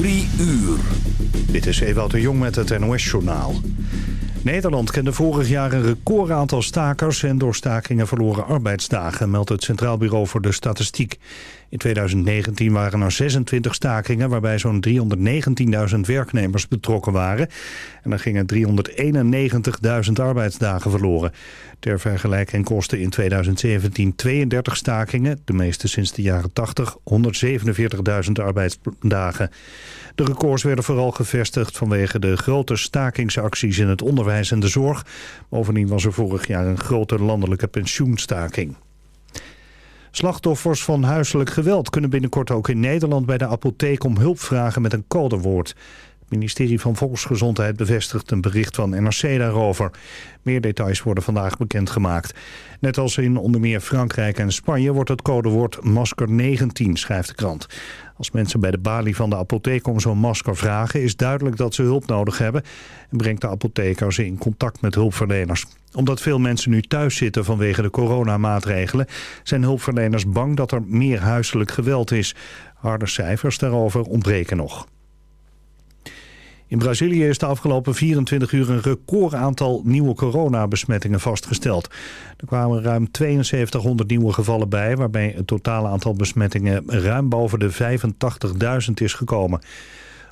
Drie uur. Dit is Ewout de Jong met het NOS-journaal. Nederland kende vorig jaar een record aantal stakers... en door stakingen verloren arbeidsdagen, meldt het Centraal Bureau voor de Statistiek. In 2019 waren er 26 stakingen... waarbij zo'n 319.000 werknemers betrokken waren. En er gingen 391.000 arbeidsdagen verloren. Ter vergelijking kostte in 2017 32 stakingen... de meeste sinds de jaren 80, 147.000 arbeidsdagen. De records werden vooral gevestigd vanwege de grote stakingsacties in het onderwijs en de zorg. Bovendien was er vorig jaar een grote landelijke pensioenstaking. Slachtoffers van huiselijk geweld kunnen binnenkort ook in Nederland bij de apotheek om hulp vragen met een codewoord. Het ministerie van Volksgezondheid bevestigt een bericht van NRC daarover. Meer details worden vandaag bekendgemaakt. Net als in onder meer Frankrijk en Spanje wordt het codewoord masker 19, schrijft de krant. Als mensen bij de balie van de apotheek om zo'n masker vragen... is duidelijk dat ze hulp nodig hebben... en brengt de apotheker ze in contact met hulpverleners. Omdat veel mensen nu thuis zitten vanwege de coronamaatregelen... zijn hulpverleners bang dat er meer huiselijk geweld is. Harde cijfers daarover ontbreken nog. In Brazilië is de afgelopen 24 uur een record aantal nieuwe coronabesmettingen vastgesteld. Er kwamen ruim 7200 nieuwe gevallen bij, waarbij het totale aantal besmettingen ruim boven de 85.000 is gekomen.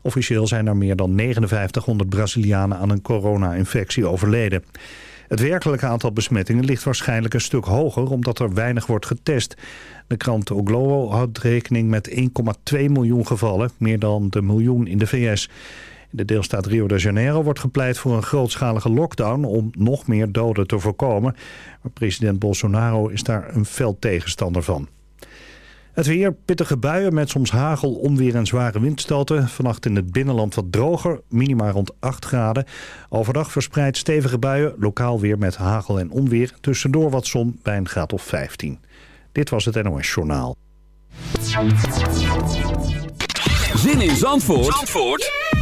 Officieel zijn er meer dan 5900 Brazilianen aan een corona-infectie overleden. Het werkelijke aantal besmettingen ligt waarschijnlijk een stuk hoger omdat er weinig wordt getest. De krant O Globo houdt rekening met 1,2 miljoen gevallen, meer dan de miljoen in de VS. In de deelstaat Rio de Janeiro wordt gepleit voor een grootschalige lockdown om nog meer doden te voorkomen. Maar president Bolsonaro is daar een fel tegenstander van. Het weer, pittige buien met soms hagel, onweer en zware windstoten. Vannacht in het binnenland wat droger, minima rond 8 graden. Overdag verspreid stevige buien, lokaal weer met hagel en onweer. Tussendoor wat zon bij een graad of 15. Dit was het NOS Journaal. Zin in Zandvoort, Zandvoort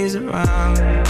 days around.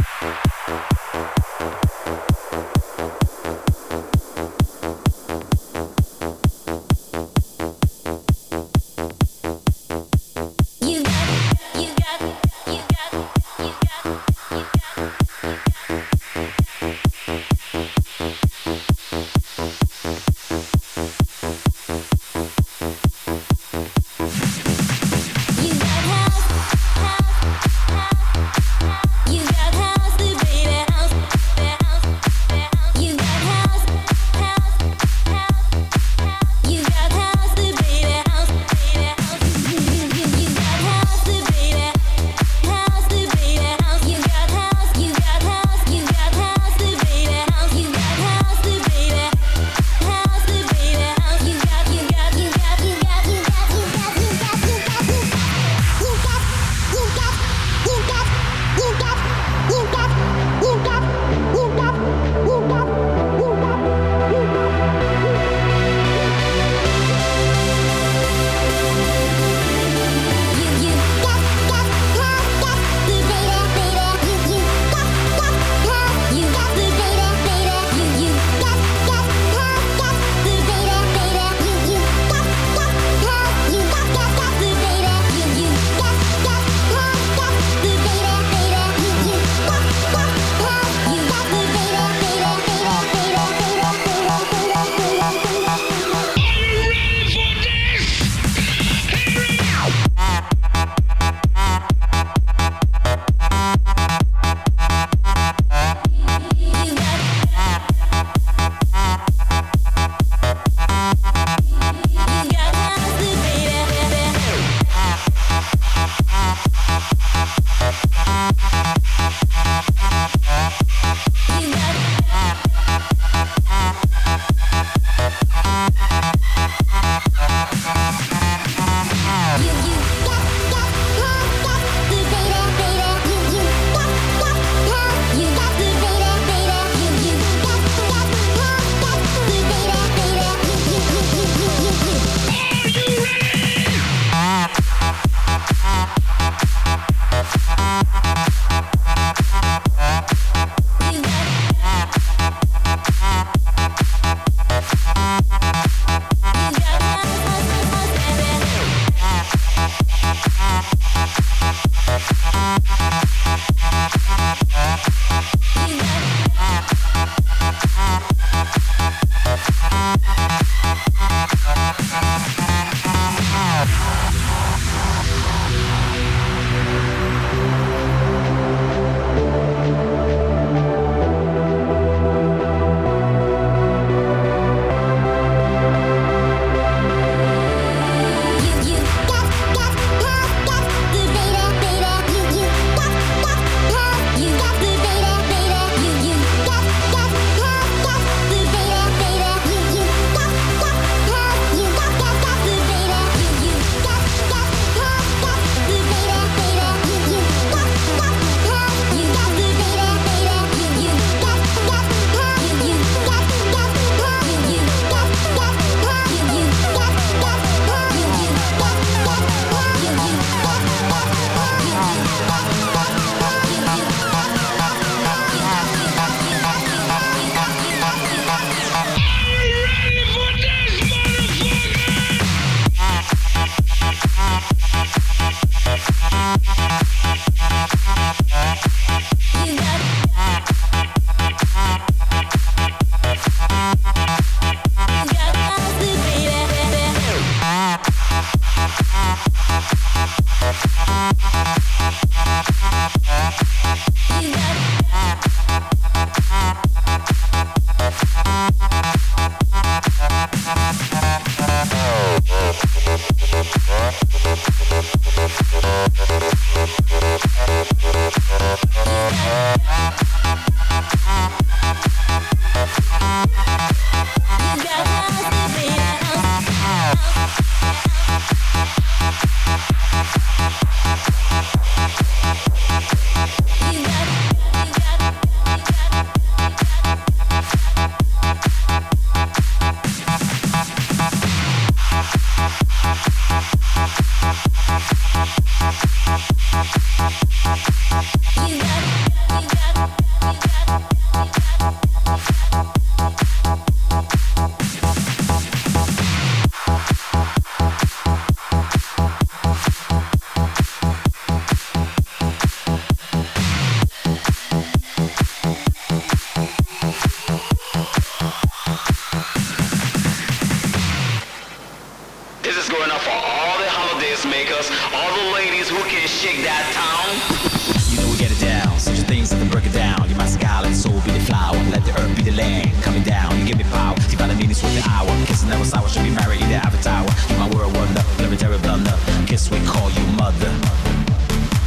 with the hour. Kissing that was sour, should be married to Avatar. My world wonder, libertary blunder. Kiss we call you mother.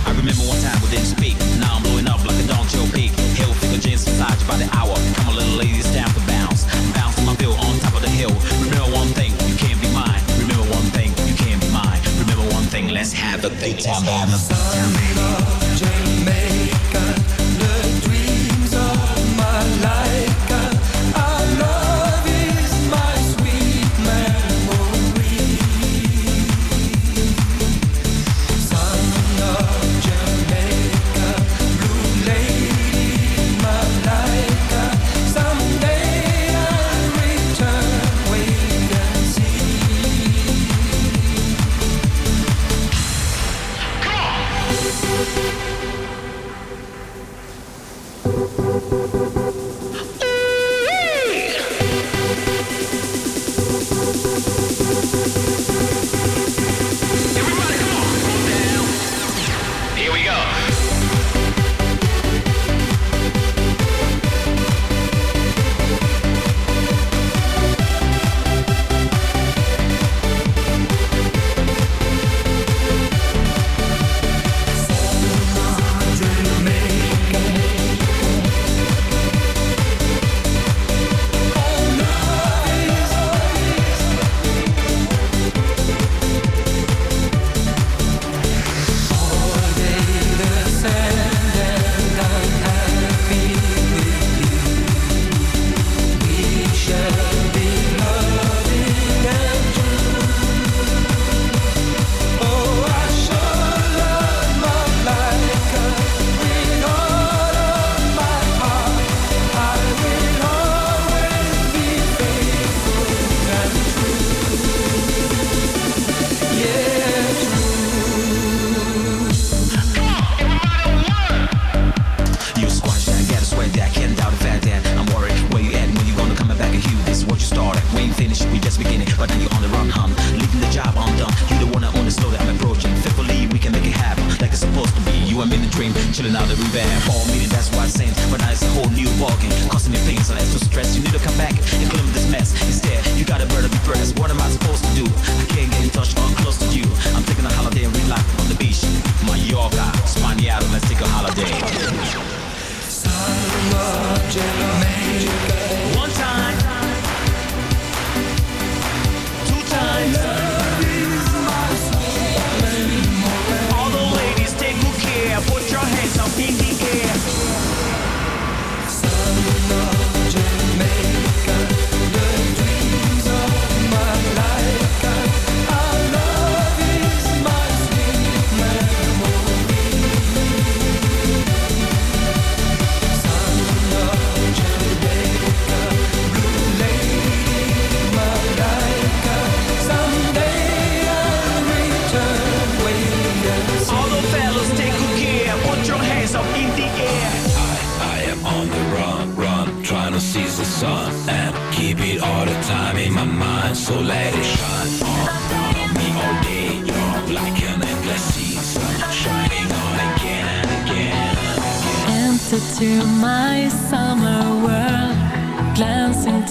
I remember one time we didn't speak. Now I'm blowing up like a Don Joe peak. Hill figure jeans massage by the hour. Come on, little ladies, down for bounce. Bounce my bill on top of the hill. Remember one thing, you can't be mine. Remember one thing, you can't be mine. Remember one thing, let's have a big time. Have a time, baby.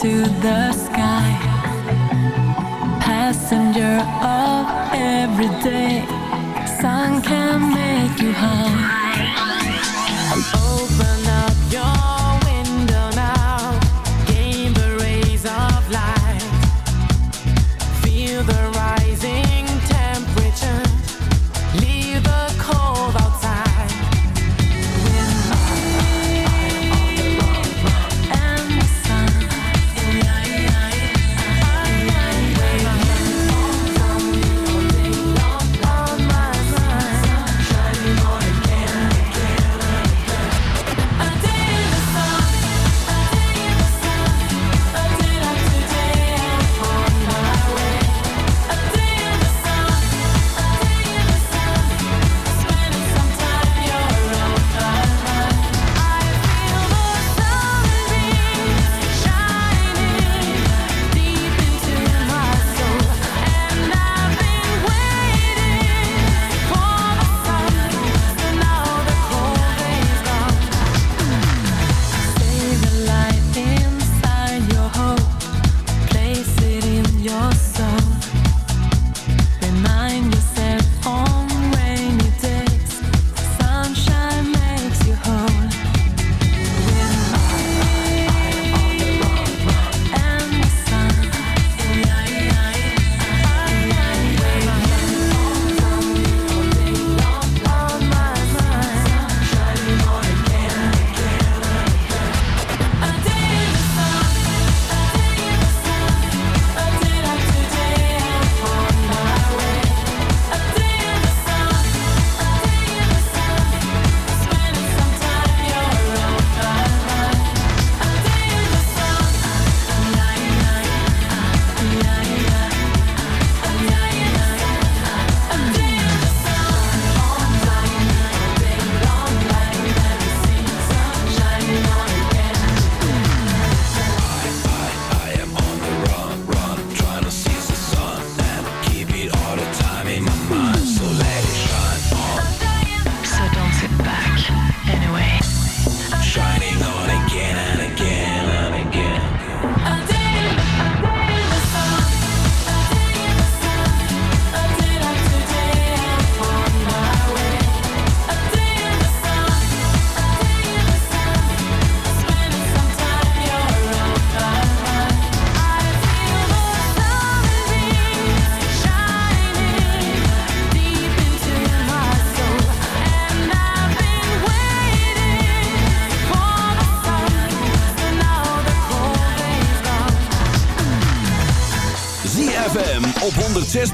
to the sky. Passenger of every day. Sun can make you high.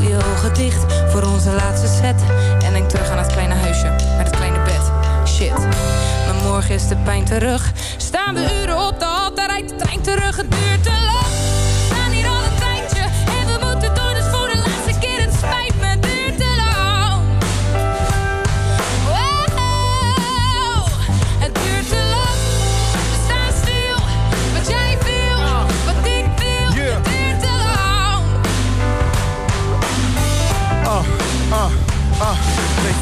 Je ogen dicht voor onze laatste set. En denk terug aan het kleine huisje, naar het kleine bed. Shit, maar morgen is de pijn terug. Staan we uren op de hal, daar rijdt de trein terug. Het duurt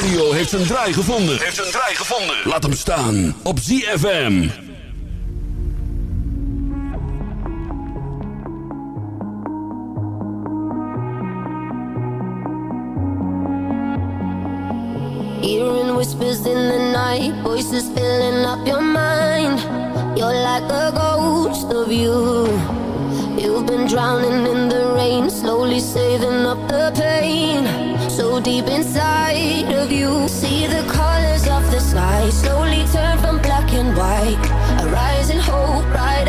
radio heeft een draai gevonden. Heeft zijn draai gevonden. Laat hem staan op ZFM. Hearing whispers in the night, voices filling up your mind. You're like a ghost of you. You've been drowning in the rain, slowly saving up the pain. deep inside of you. See the colors of the sky Slowly turn from black and white. A rising hope, right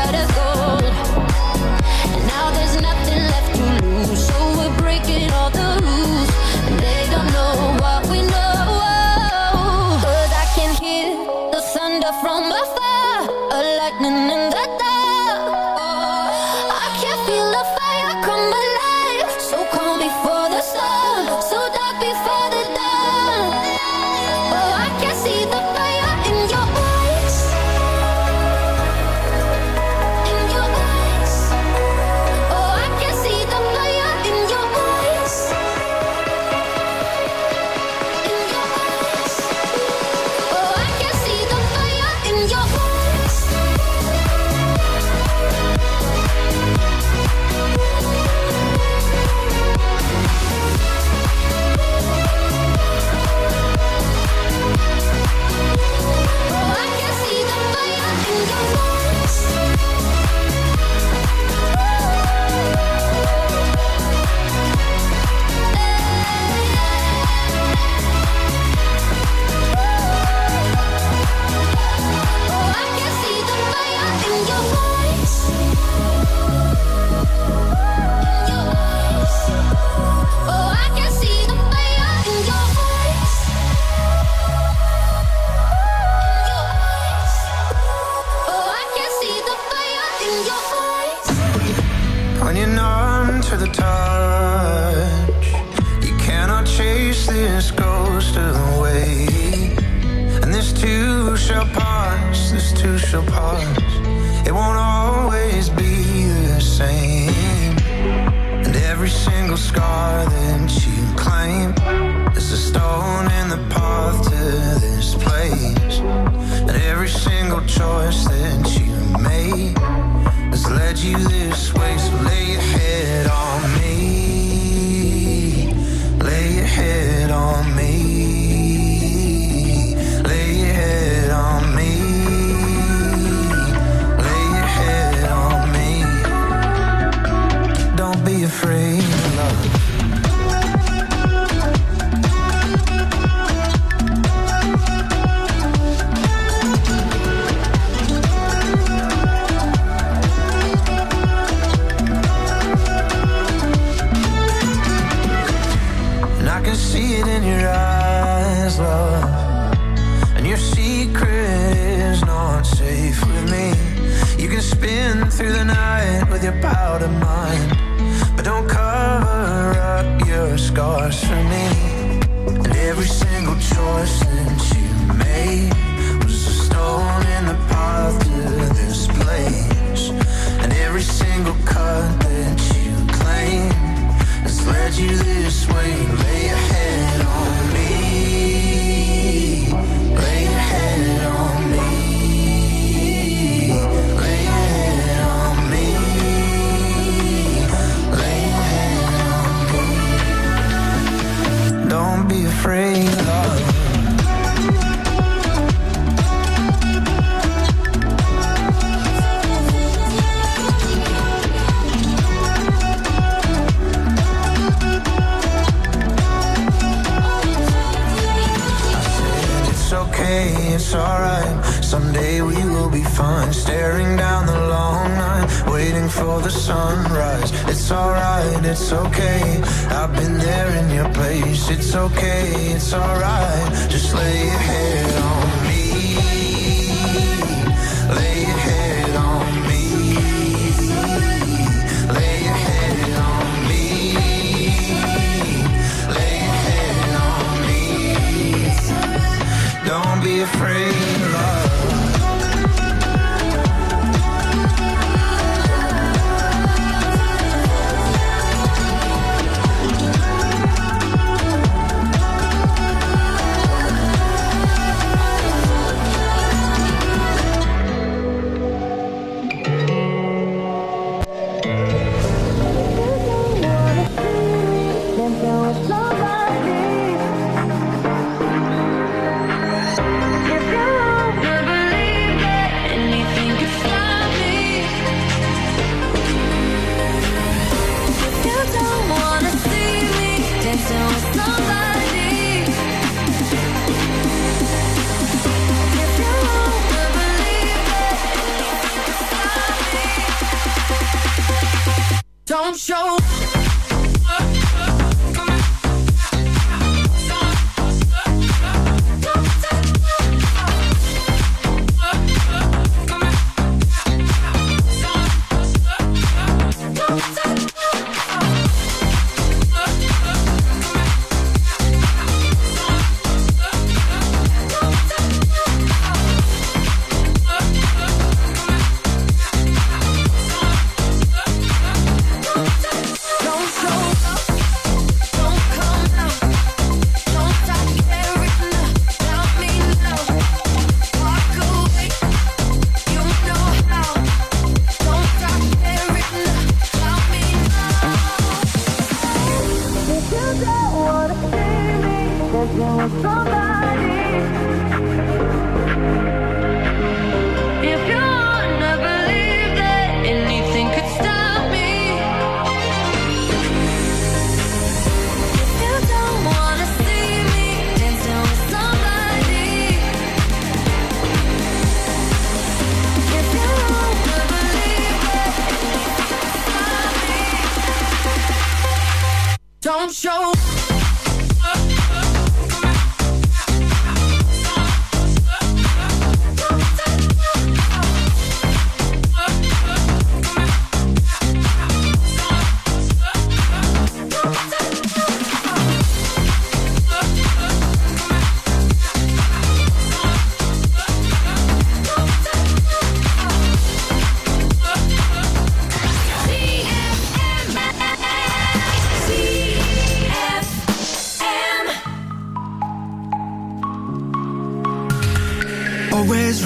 you there it's okay. I've been there in your place. It's okay, it's alright. Just lay your head on me.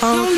Oh.